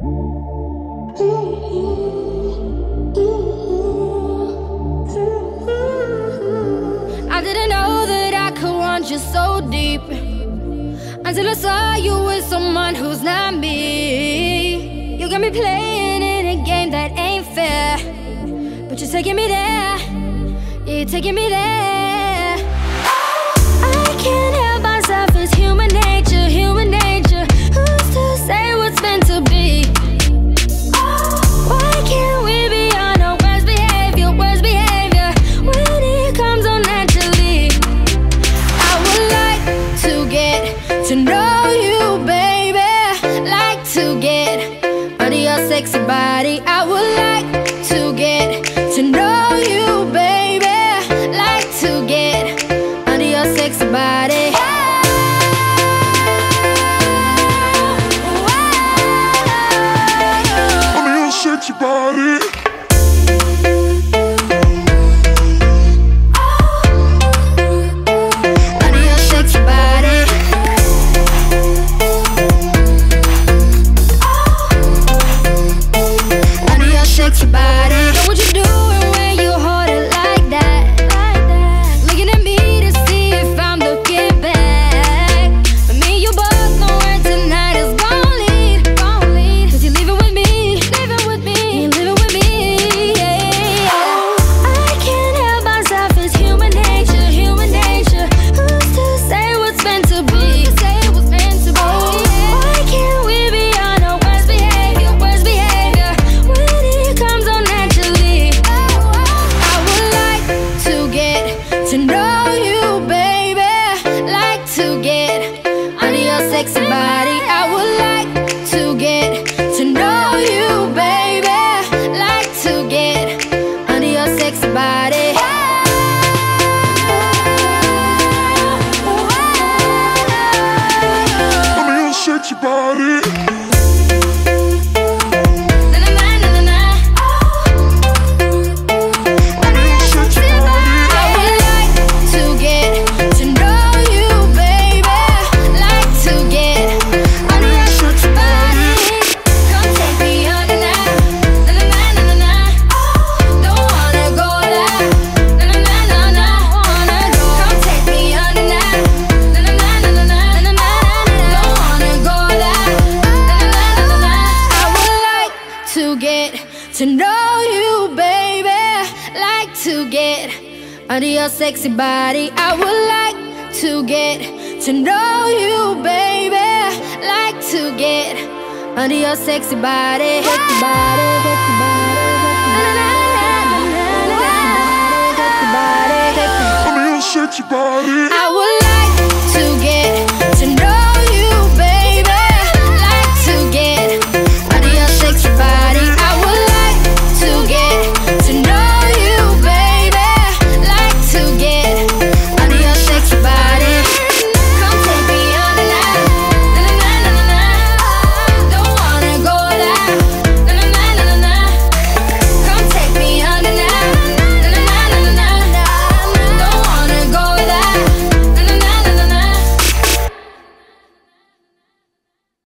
I didn't know that I could want you so deep until I saw you with someone who's not me. You got me playing in a game that ain't fair, but you're taking me there. Yeah, you're taking me there. I can't help myself, it's human nature, to know you, baby. Like to get under your sexy body. I would like to get to know you, baby. Like to get under your sexy body. Under your sexy body. Body. Under your body. To know you, baby. Like to get under your sexy body. I would like to get to know you, baby. Like to get under your sexy body. Sexy body, sexy body, sexy body, sexy body, sexy body.